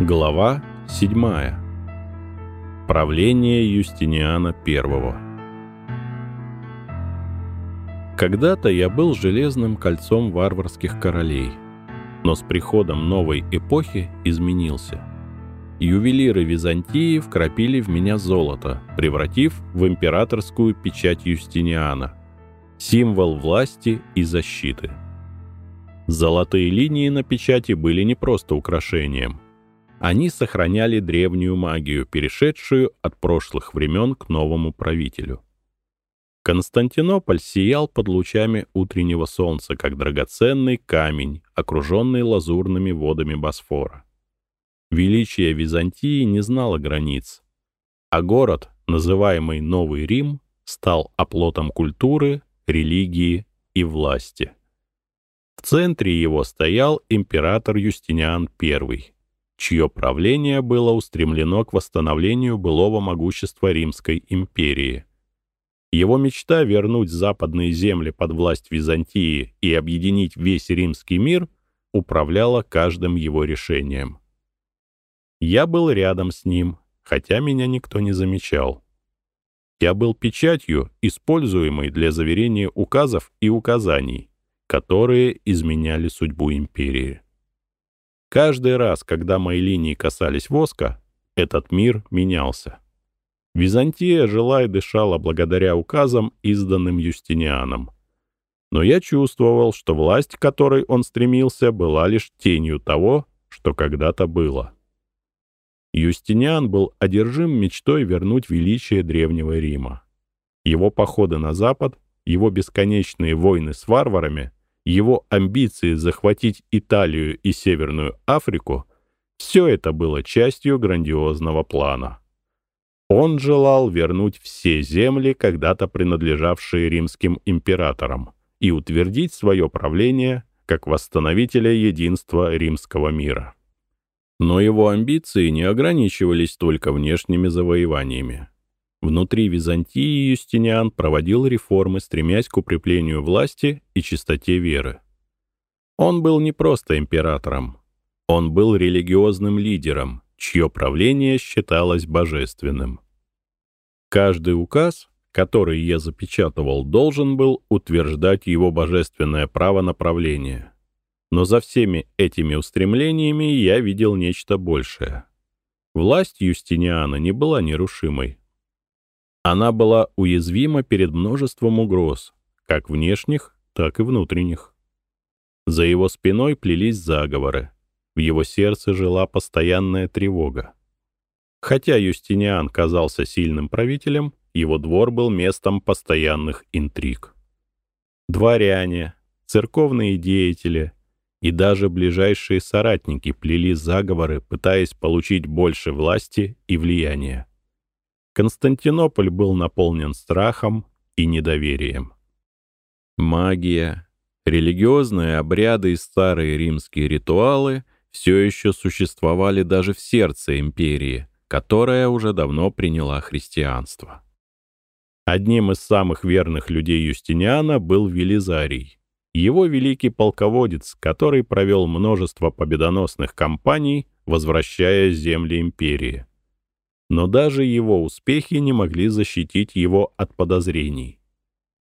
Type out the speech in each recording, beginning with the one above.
Глава 7. Правление Юстиниана I. Когда-то я был железным кольцом варварских королей, но с приходом новой эпохи изменился. Ювелиры Византии вкрапили в меня золото, превратив в императорскую печать Юстиниана, символ власти и защиты. Золотые линии на печати были не просто украшением — они сохраняли древнюю магию, перешедшую от прошлых времен к новому правителю. Константинополь сиял под лучами утреннего солнца, как драгоценный камень, окруженный лазурными водами Босфора. Величие Византии не знало границ, а город, называемый Новый Рим, стал оплотом культуры, религии и власти. В центре его стоял император Юстиниан I, чье правление было устремлено к восстановлению былого могущества Римской империи. Его мечта вернуть западные земли под власть Византии и объединить весь римский мир управляла каждым его решением. Я был рядом с ним, хотя меня никто не замечал. Я был печатью, используемой для заверения указов и указаний, которые изменяли судьбу империи. Каждый раз, когда мои линии касались воска, этот мир менялся. Византия жила и дышала благодаря указам, изданным Юстинианом. Но я чувствовал, что власть, к которой он стремился, была лишь тенью того, что когда-то было. Юстиниан был одержим мечтой вернуть величие Древнего Рима. Его походы на запад, его бесконечные войны с варварами — его амбиции захватить Италию и Северную Африку, все это было частью грандиозного плана. Он желал вернуть все земли, когда-то принадлежавшие римским императорам, и утвердить свое правление как восстановителя единства римского мира. Но его амбиции не ограничивались только внешними завоеваниями. Внутри Византии Юстиниан проводил реформы, стремясь к укреплению власти и чистоте веры. Он был не просто императором, он был религиозным лидером, чье правление считалось божественным. Каждый указ, который я запечатывал, должен был утверждать его божественное право на правление. Но за всеми этими устремлениями я видел нечто большее. Власть Юстиниана не была нерушимой. Она была уязвима перед множеством угроз, как внешних, так и внутренних. За его спиной плелись заговоры. В его сердце жила постоянная тревога. Хотя Юстиниан казался сильным правителем, его двор был местом постоянных интриг. Дворяне, церковные деятели и даже ближайшие соратники плели заговоры, пытаясь получить больше власти и влияния. Константинополь был наполнен страхом и недоверием. Магия, религиозные обряды и старые римские ритуалы все еще существовали даже в сердце империи, которая уже давно приняла христианство. Одним из самых верных людей Юстиниана был Велизарий, его великий полководец, который провел множество победоносных кампаний, возвращая земли империи но даже его успехи не могли защитить его от подозрений.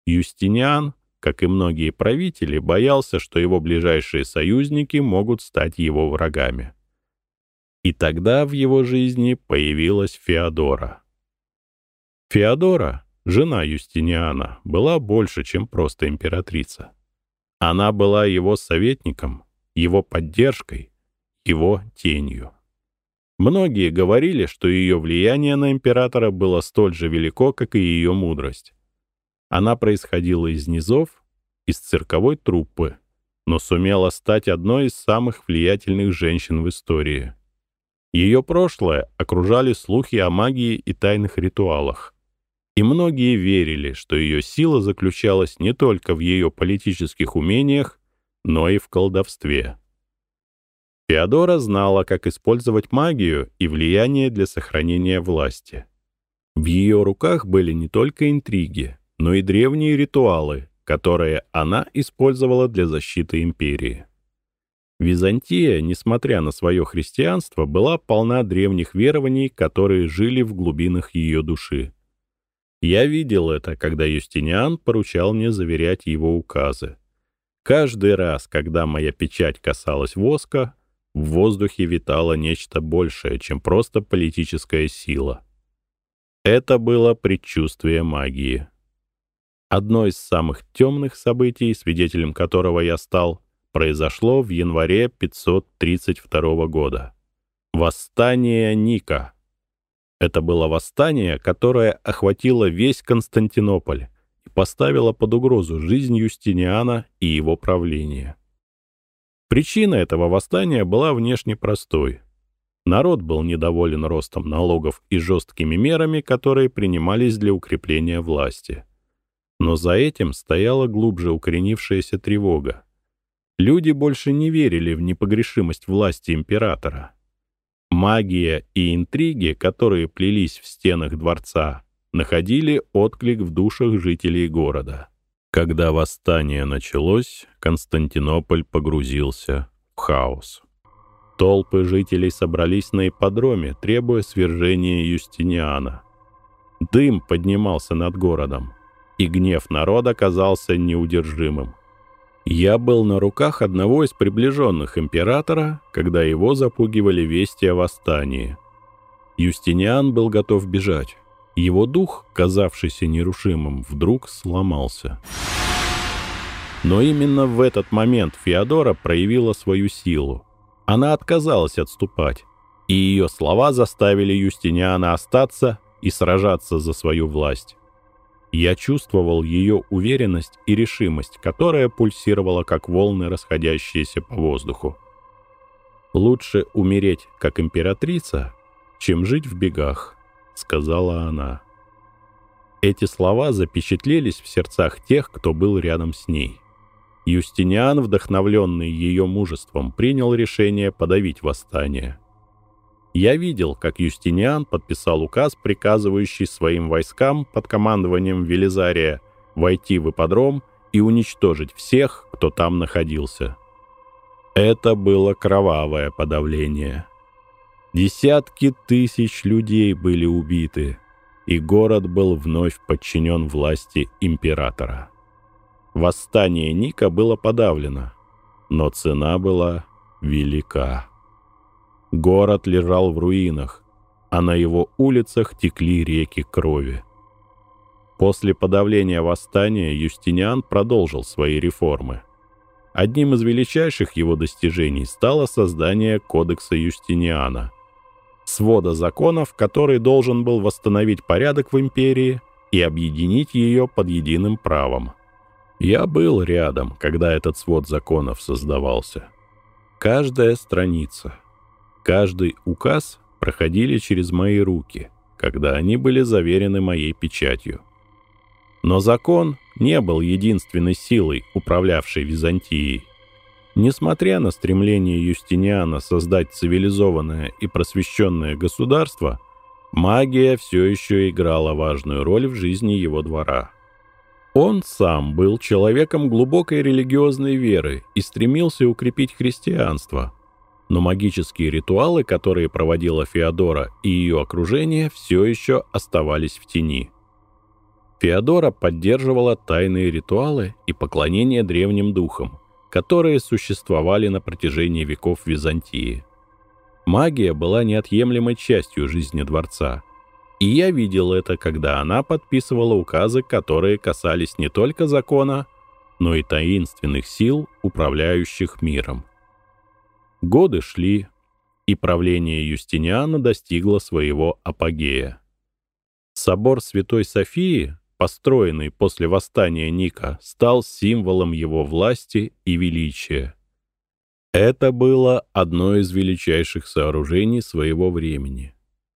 Юстиниан, как и многие правители, боялся, что его ближайшие союзники могут стать его врагами. И тогда в его жизни появилась Феодора. Феодора, жена Юстиниана, была больше, чем просто императрица. Она была его советником, его поддержкой, его тенью. Многие говорили, что ее влияние на императора было столь же велико, как и ее мудрость. Она происходила из низов, из цирковой труппы, но сумела стать одной из самых влиятельных женщин в истории. Ее прошлое окружали слухи о магии и тайных ритуалах. И многие верили, что ее сила заключалась не только в ее политических умениях, но и в колдовстве. Феодора знала, как использовать магию и влияние для сохранения власти. В ее руках были не только интриги, но и древние ритуалы, которые она использовала для защиты империи. Византия, несмотря на свое христианство, была полна древних верований, которые жили в глубинах ее души. Я видел это, когда Юстиниан поручал мне заверять его указы. Каждый раз, когда моя печать касалась воска, в воздухе витало нечто большее, чем просто политическая сила. Это было предчувствие магии. Одно из самых темных событий, свидетелем которого я стал, произошло в январе 532 года. Восстание Ника. Это было восстание, которое охватило весь Константинополь и поставило под угрозу жизнь Юстиниана и его правление. Причина этого восстания была внешне простой. Народ был недоволен ростом налогов и жесткими мерами, которые принимались для укрепления власти. Но за этим стояла глубже укоренившаяся тревога. Люди больше не верили в непогрешимость власти императора. Магия и интриги, которые плелись в стенах дворца, находили отклик в душах жителей города. Когда восстание началось, Константинополь погрузился в хаос. Толпы жителей собрались на ипподроме, требуя свержения Юстиниана. Дым поднимался над городом, и гнев народа казался неудержимым. Я был на руках одного из приближенных императора, когда его запугивали вести о восстании. Юстиниан был готов бежать. Его дух, казавшийся нерушимым, вдруг сломался. Но именно в этот момент Феодора проявила свою силу. Она отказалась отступать, и ее слова заставили Юстиниана остаться и сражаться за свою власть. Я чувствовал ее уверенность и решимость, которая пульсировала, как волны, расходящиеся по воздуху. «Лучше умереть, как императрица, чем жить в бегах», — сказала она. Эти слова запечатлелись в сердцах тех, кто был рядом с ней. Юстиниан, вдохновленный ее мужеством, принял решение подавить восстание — я видел, как Юстиниан подписал указ, приказывающий своим войскам под командованием Велизария войти в ипподром и уничтожить всех, кто там находился. Это было кровавое подавление. Десятки тысяч людей были убиты, и город был вновь подчинен власти императора. Восстание Ника было подавлено, но цена была велика. Город лежал в руинах, а на его улицах текли реки крови. После подавления восстания Юстиниан продолжил свои реформы. Одним из величайших его достижений стало создание Кодекса Юстиниана, свода законов, который должен был восстановить порядок в империи и объединить ее под единым правом. Я был рядом, когда этот свод законов создавался. Каждая страница — Каждый указ проходили через мои руки, когда они были заверены моей печатью. Но закон не был единственной силой, управлявшей Византией. Несмотря на стремление Юстиниана создать цивилизованное и просвещенное государство, магия все еще играла важную роль в жизни его двора. Он сам был человеком глубокой религиозной веры и стремился укрепить христианство – но магические ритуалы, которые проводила Феодора и ее окружение, все еще оставались в тени. Феодора поддерживала тайные ритуалы и поклонение древним духам, которые существовали на протяжении веков Византии. Магия была неотъемлемой частью жизни дворца, и я видел это, когда она подписывала указы, которые касались не только закона, но и таинственных сил, управляющих миром. Годы шли, и правление Юстиниана достигло своего апогея. Собор Святой Софии, построенный после восстания Ника, стал символом его власти и величия. Это было одно из величайших сооружений своего времени,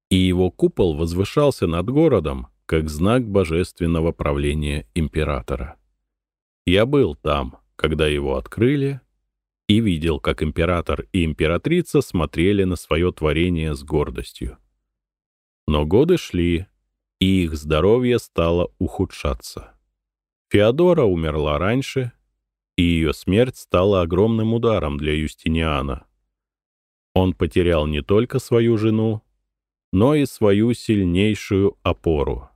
и его купол возвышался над городом как знак божественного правления императора. Я был там, когда его открыли, и видел, как император и императрица смотрели на свое творение с гордостью. Но годы шли, и их здоровье стало ухудшаться. Феодора умерла раньше, и ее смерть стала огромным ударом для Юстиниана. Он потерял не только свою жену, но и свою сильнейшую опору.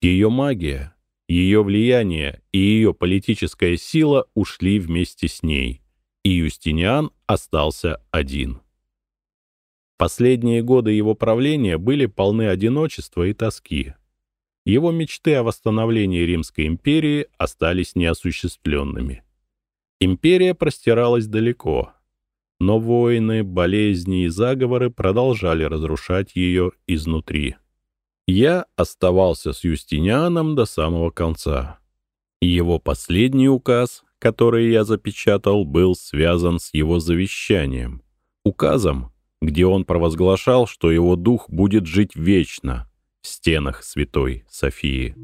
Ее магия, ее влияние и ее политическая сила ушли вместе с ней, и Юстиниан остался один. Последние годы его правления были полны одиночества и тоски. Его мечты о восстановлении Римской империи остались неосуществленными. Империя простиралась далеко, но войны, болезни и заговоры продолжали разрушать ее изнутри. Я оставался с Юстинианом до самого конца. Его последний указ, который я запечатал, был связан с его завещанием, указом, где он провозглашал, что его дух будет жить вечно в стенах Святой Софии.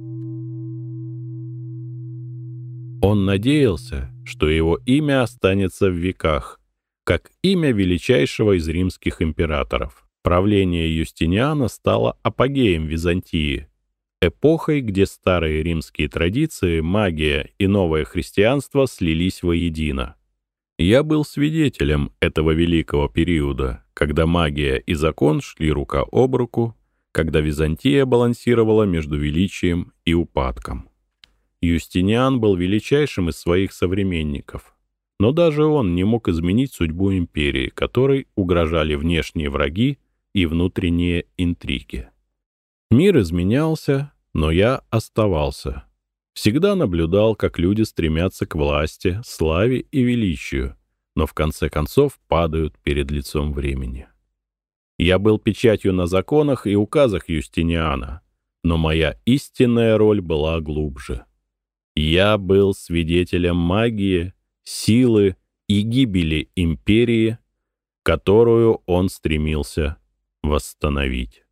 Он надеялся, что его имя останется в веках, как имя величайшего из римских императоров. Правление Юстиниана стало апогеем Византии, эпохой, где старые римские традиции, магия и новое христианство слились воедино. Я был свидетелем этого великого периода, когда магия и закон шли рука об руку, когда Византия балансировала между величием и упадком. Юстиниан был величайшим из своих современников, но даже он не мог изменить судьбу империи, которой угрожали внешние враги и внутренние интриги. Мир изменялся, но я оставался. Всегда наблюдал, как люди стремятся к власти, славе и величию, но в конце концов падают перед лицом времени. Я был печатью на законах и указах Юстиниана, но моя истинная роль была глубже. Я был свидетелем магии, силы и гибели империи, которую он стремился восстановить.